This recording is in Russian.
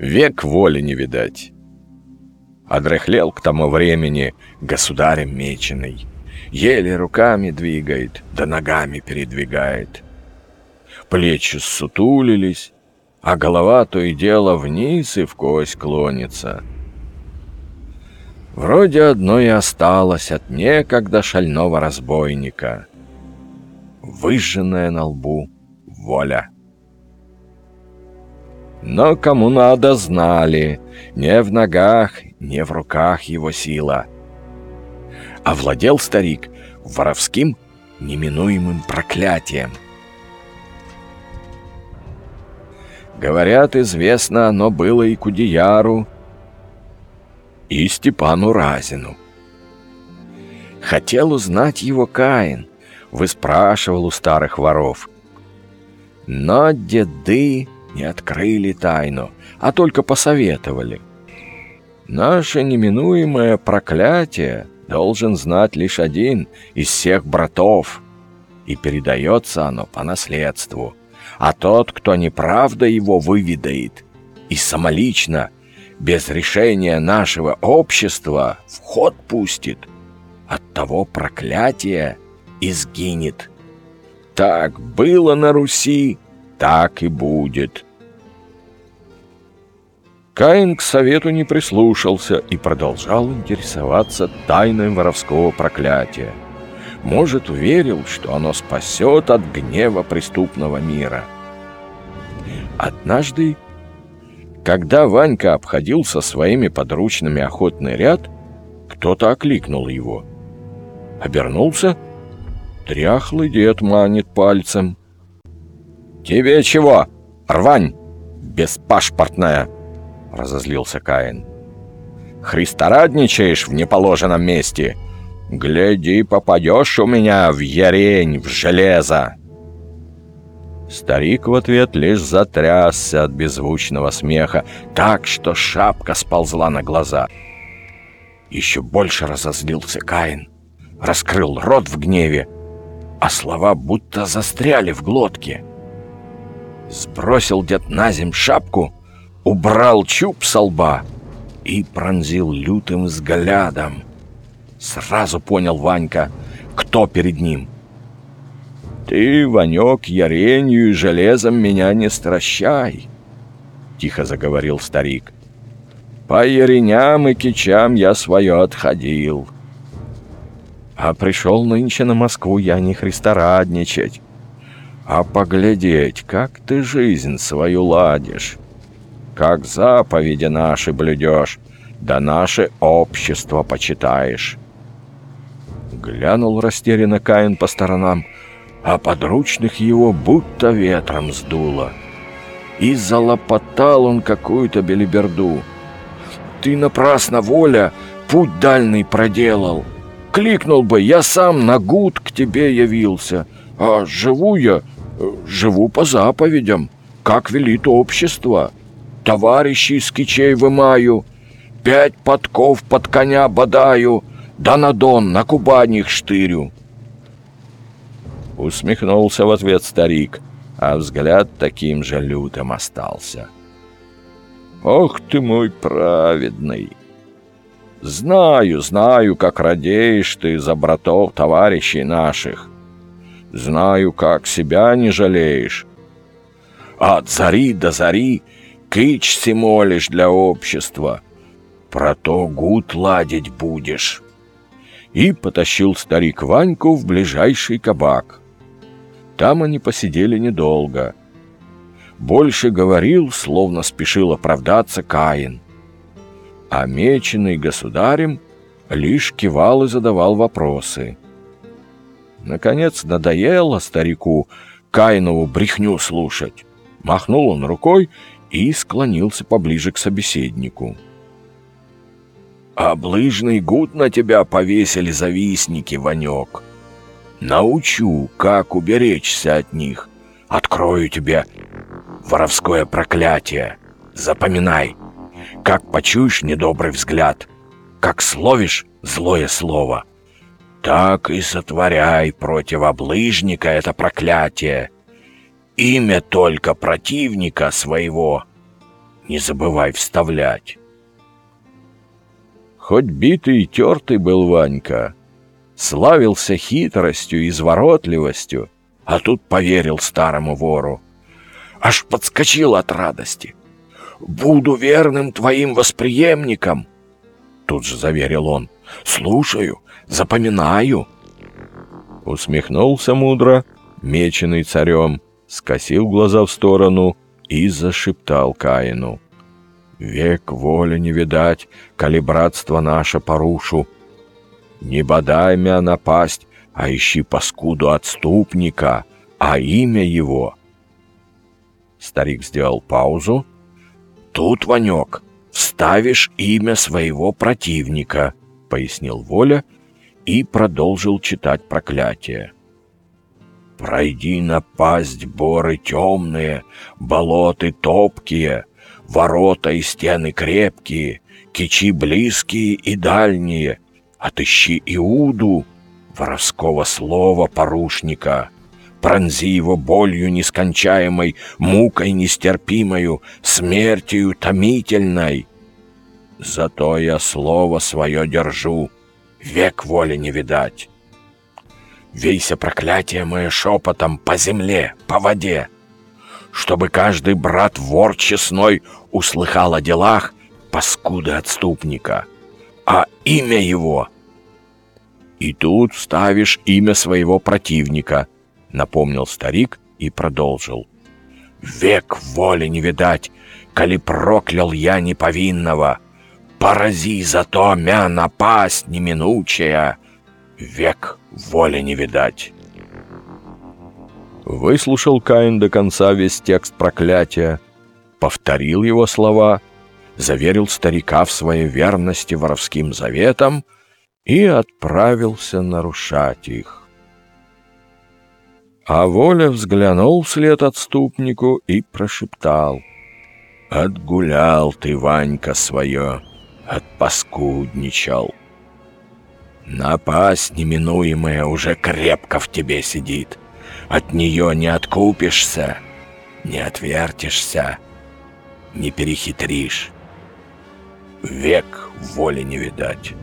Век воли не видать. Одрехлел к тому времени государем меченый. Еле руками двигает, да ногами передвигает. Плечи сутулились, а голова то и дело вниз и в кость клонится. Вроде одно и осталось от некогда шального разбойника. Выжженная на лбу воля. Но кому надо, знали, не в ногах, не в руках его сила. Овладел старик воровским неминуемым проклятием. Говорят, известно оно было и Кудеяру, и Степану Разину. Хотел узнать его Каин, выспрашивал у старых воров. Но деды не открыли тайну, а только посоветовали. Наше неминуемое проклятие должен знать лишь один из всех братов, и передается оно по наследству. А тот, кто неправда его выведает и самолично, без решения нашего общества, в ход пустит, от того проклятия и сгинет. Так было на Руси, так и будет. Каин к совету не прислушался и продолжал интересоваться тайной воровского проклятия. Может, уверил, что оно спасет от гнева преступного мира. Однажды, когда Ванька обходил со своими подручными охотный ряд, кто-то окликнул его. Обернулся. Тряхлый дед манит пальцем. «Тебе чего, рвань, беспашпортная?» — разозлился Каин. «Христорадничаешь в неположенном месте? Гляди, попадешь у меня в ярень, в железо!» Старик в ответ лишь затрясся от беззвучного смеха, так что шапка сползла на глаза. Еще больше разозлился Каин, раскрыл рот в гневе, а слова будто застряли в глотке. Сбросил дед на земь шапку, убрал чуб со лба и пронзил лютым взглядом. Сразу понял Ванька, кто перед ним. «Ты, Ванек, яренью и железом меня не стращай!» Тихо заговорил старик. «По яреням и кичам я свое отходил. А пришел нынче на Москву я не христорадничать, а поглядеть, как ты жизнь свою ладишь, как заповеди наши блюдешь, да наше общество почитаешь. Глянул растерянно Каин по сторонам, а подручных его будто ветром сдуло. И залопотал он какую-то белиберду. «Ты напрасно, воля, путь дальний проделал. Кликнул бы, я сам на гуд к тебе явился, а живу я живу по заповедям, как велит общество. Товарищей с кичей вымаю, пять подков под коня бодаю, да на дон, на Кубани их штырю. Усмехнулся в ответ старик, а взгляд таким же лютым остался. «Ох ты мой праведный! Знаю, знаю, как радеешь ты за братов товарищей наших. Знаю, как себя не жалеешь. От зари до зари кычси молишь для общества. Про то гуд ладить будешь. И потащил старик Ваньку в ближайший кабак. Там они посидели недолго. Больше говорил, словно спешил оправдаться Каин. А меченый государем лишь кивал и задавал вопросы — Наконец надоело старику Каинову брехню слушать. Махнул он рукой и склонился поближе к собеседнику. «Облыжный гуд на тебя повесили завистники, Ванек. Научу, как уберечься от них. Открою тебе воровское проклятие. Запоминай, как почуешь недобрый взгляд, как словишь злое слово, так и сотворяй против облыжника это проклятие. Имя только противника своего не забывай вставлять. Хоть битый и тертый был Ванька, славился хитростью и изворотливостью, а тут поверил старому вору. Аж подскочил от радости. «Буду верным твоим восприемником!» Тут же заверил он. «Слушаю, запоминаю!» Усмехнулся мудро, меченый царем, скосил глаза в сторону и зашептал Каину. Век воли не видать, коли братство наше порушу. Не бодай мя напасть, а ищи паскуду отступника, а имя его. Старик сделал паузу. Тут, Ванек, вставишь имя своего противника, пояснил Воля и продолжил читать проклятие. Пройди напасть боры темные, болоты топкие, Ворота и стены крепкие, кичи близкие и дальние. Отыщи Иуду, воровского слова порушника. Пронзи его болью нескончаемой, мукой нестерпимою, смертью томительной. Зато я слово свое держу, век воли не видать. Вейся проклятие мое шепотом по земле, по воде, чтобы каждый брат вор честной услыхал о делах паскуды отступника, а имя его... И тут ставишь имя своего противника, напомнил старик и продолжил. Век воли не видать, коли проклял я неповинного. Порази зато мя напасть неминучая, век воли не видать. Выслушал Каин до конца весь текст проклятия, повторил его слова, заверил старика в своей верности воровским заветам и отправился нарушать их. А Воля взглянул вслед отступнику и прошептал. «Отгулял ты, Ванька, свое, отпаскудничал. Напасть неминуемая уже крепко в тебе сидит. От нее не откупишься, не отвертишься, не перехитришь. Век воли не видать.